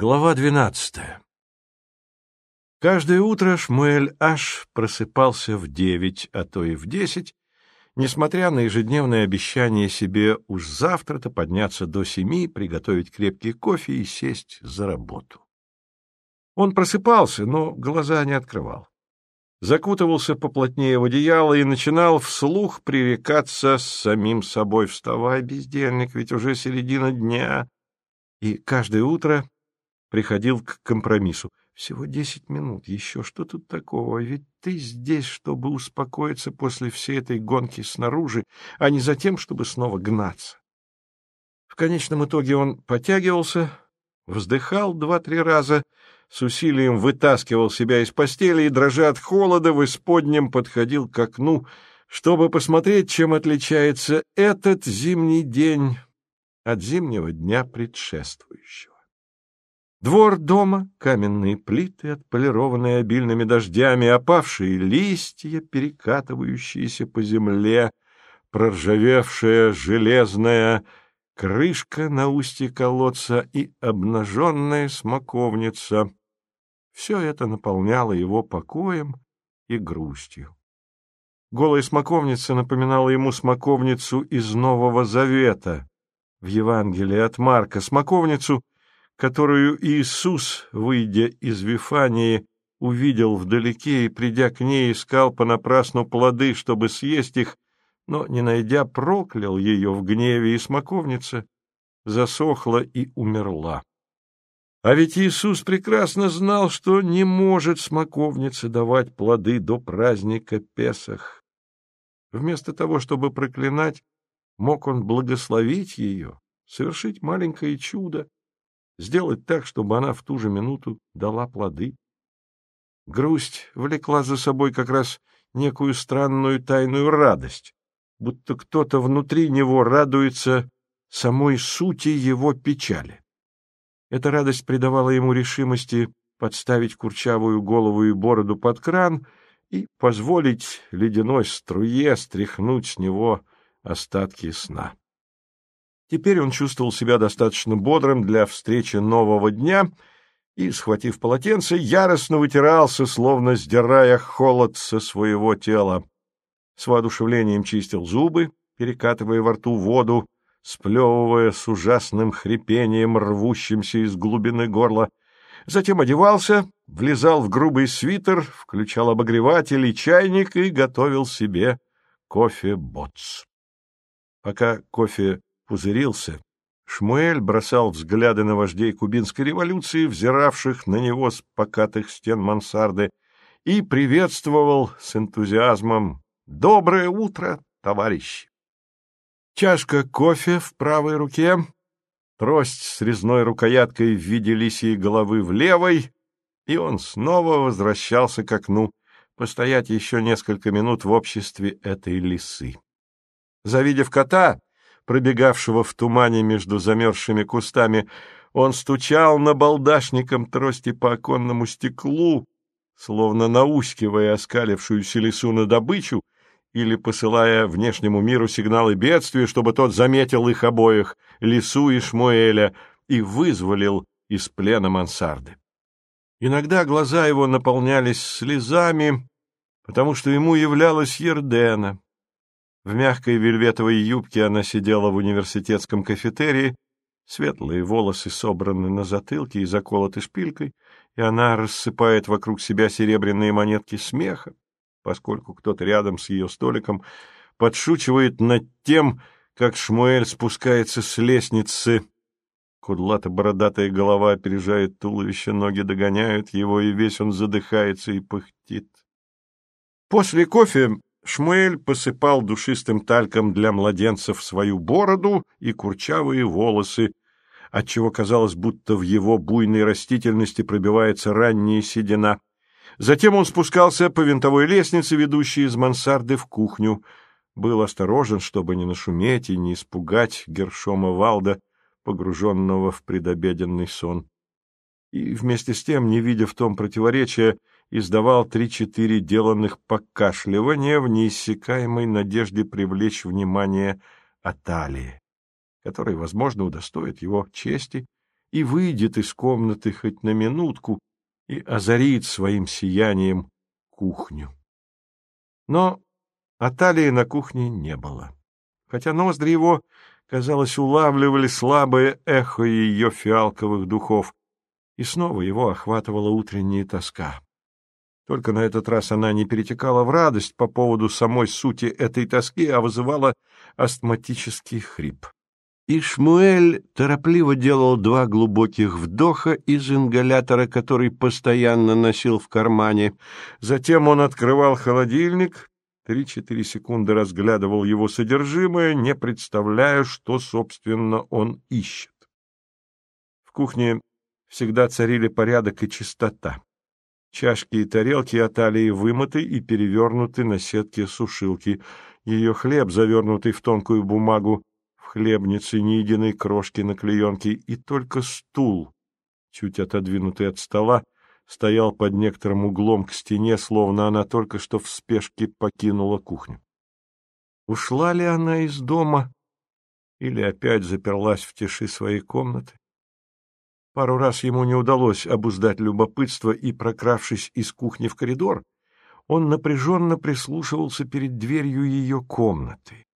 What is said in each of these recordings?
Глава двенадцатая Каждое утро Шмуэль Аш просыпался в девять, а то и в десять, несмотря на ежедневное обещание себе уж завтра-то подняться до семи, приготовить крепкий кофе и сесть за работу. Он просыпался, но глаза не открывал. Закутывался поплотнее в одеяло и начинал вслух пререкаться с самим собой. «Вставай, бездельник, ведь уже середина дня!» И каждое утро приходил к компромиссу. Всего десять минут, еще что тут такого? Ведь ты здесь, чтобы успокоиться после всей этой гонки снаружи, а не за тем, чтобы снова гнаться. В конечном итоге он потягивался, вздыхал два-три раза, с усилием вытаскивал себя из постели и, дрожа от холода, в исподнем подходил к окну, чтобы посмотреть, чем отличается этот зимний день от зимнего дня предшествующего. Двор дома, каменные плиты, отполированные обильными дождями, опавшие листья, перекатывающиеся по земле, проржавевшая железная крышка на устье колодца и обнаженная смоковница. Все это наполняло его покоем и грустью. Голая смоковница напоминала ему смоковницу из Нового Завета в Евангелии от Марка, смоковницу — которую Иисус, выйдя из Вифании, увидел вдалеке и, придя к ней, искал понапрасну плоды, чтобы съесть их, но, не найдя, проклял ее в гневе, и смоковница засохла и умерла. А ведь Иисус прекрасно знал, что не может смоковница давать плоды до праздника Песах. Вместо того, чтобы проклинать, мог он благословить ее, совершить маленькое чудо, сделать так, чтобы она в ту же минуту дала плоды. Грусть влекла за собой как раз некую странную тайную радость, будто кто-то внутри него радуется самой сути его печали. Эта радость придавала ему решимости подставить курчавую голову и бороду под кран и позволить ледяной струе стряхнуть с него остатки сна. Теперь он чувствовал себя достаточно бодрым для встречи нового дня и, схватив полотенце, яростно вытирался, словно сдирая холод со своего тела. С воодушевлением чистил зубы, перекатывая во рту воду, сплевывая с ужасным хрипением, рвущимся из глубины горла. Затем одевался, влезал в грубый свитер, включал обогреватель и чайник и готовил себе кофе-боц. Пока кофе пузырился, Шмуэль бросал взгляды на вождей кубинской революции, взиравших на него с покатых стен мансарды, и приветствовал с энтузиазмом «Доброе утро, товарищи!». Чашка кофе в правой руке, трость с резной рукояткой в виде лисьей головы в левой, и он снова возвращался к окну, постоять еще несколько минут в обществе этой лисы. Завидев кота, пробегавшего в тумане между замерзшими кустами, он стучал набалдашником трости по оконному стеклу, словно наускивая оскалившуюся лесу на добычу или посылая внешнему миру сигналы бедствия, чтобы тот заметил их обоих, лесу и Шмуэля, и вызволил из плена мансарды. Иногда глаза его наполнялись слезами, потому что ему являлась Ердена, в мягкой вельветовой юбке она сидела в университетском кафетерии, светлые волосы собраны на затылке и заколоты шпилькой, и она рассыпает вокруг себя серебряные монетки смеха, поскольку кто-то рядом с ее столиком подшучивает над тем, как Шмуэль спускается с лестницы. Кудлато-бородатая голова опережает туловище, ноги догоняют его, и весь он задыхается и пыхтит. После кофе Шмуэль посыпал душистым тальком для младенцев свою бороду и курчавые волосы, отчего казалось, будто в его буйной растительности пробивается ранняя седина. Затем он спускался по винтовой лестнице, ведущей из мансарды в кухню. Был осторожен, чтобы не нашуметь и не испугать Гершома Валда, погруженного в предобеденный сон. И вместе с тем, не видя в том противоречия, издавал три-четыре деланных покашливания в неиссякаемой надежде привлечь внимание Аталии, которой, возможно, удостоит его чести и выйдет из комнаты хоть на минутку и озарит своим сиянием кухню. Но Аталии на кухне не было, хотя ноздри его, казалось, улавливали слабое эхо ее фиалковых духов, и снова его охватывала утренняя тоска. Только на этот раз она не перетекала в радость по поводу самой сути этой тоски, а вызывала астматический хрип. И Шмуэль торопливо делал два глубоких вдоха из ингалятора, который постоянно носил в кармане. Затем он открывал холодильник, три-четыре секунды разглядывал его содержимое, не представляя, что, собственно, он ищет. В кухне всегда царили порядок и чистота. Чашки и тарелки от Алии вымыты и перевернуты на сетке сушилки. Ее хлеб, завернутый в тонкую бумагу, в хлебнице ни единой крошки на клеенке, и только стул, чуть отодвинутый от стола, стоял под некоторым углом к стене, словно она только что в спешке покинула кухню. Ушла ли она из дома или опять заперлась в тиши своей комнаты? Пару раз ему не удалось обуздать любопытство, и, прокравшись из кухни в коридор, он напряженно прислушивался перед дверью ее комнаты.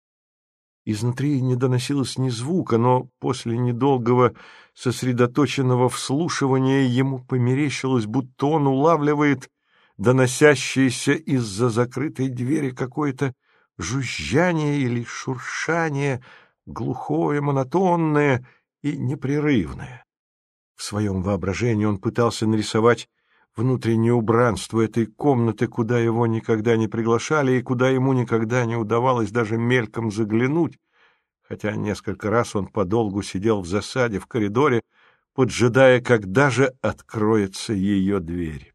Изнутри не доносилось ни звука, но после недолгого сосредоточенного вслушивания ему померещилось, будто он улавливает доносящееся из-за закрытой двери какое-то жужжание или шуршание, глухое, монотонное и непрерывное. В своем воображении он пытался нарисовать внутреннее убранство этой комнаты, куда его никогда не приглашали и куда ему никогда не удавалось даже мельком заглянуть, хотя несколько раз он подолгу сидел в засаде в коридоре, поджидая, когда же откроется ее дверь.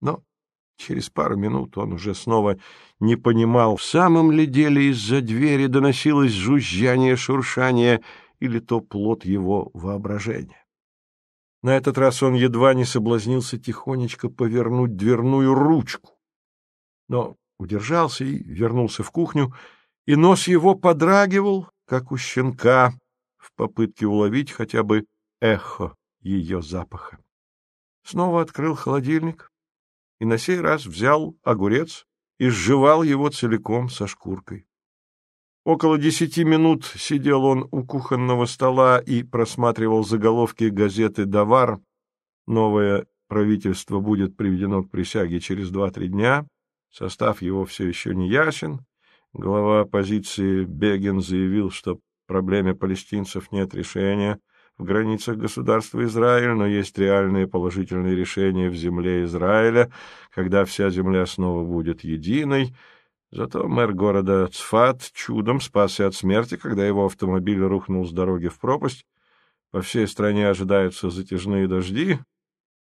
Но через пару минут он уже снова не понимал, в самом ли деле из-за двери доносилось жужжание, шуршание или то плод его воображения. На этот раз он едва не соблазнился тихонечко повернуть дверную ручку. Но удержался и вернулся в кухню, и нос его подрагивал, как у щенка, в попытке уловить хотя бы эхо ее запаха. Снова открыл холодильник и на сей раз взял огурец и сживал его целиком со шкуркой. Около десяти минут сидел он у кухонного стола и просматривал заголовки газеты «Давар». Новое правительство будет приведено к присяге через два-три дня. Состав его все еще не ясен. Глава оппозиции Бегин заявил, что проблеме палестинцев нет решения в границах государства Израиль, но есть реальные положительные решения в земле Израиля, когда вся земля снова будет единой — Зато мэр города Цфат чудом спасся от смерти, когда его автомобиль рухнул с дороги в пропасть. По всей стране ожидаются затяжные дожди,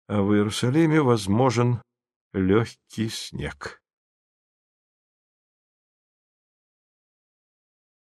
а в Иерусалиме возможен легкий снег.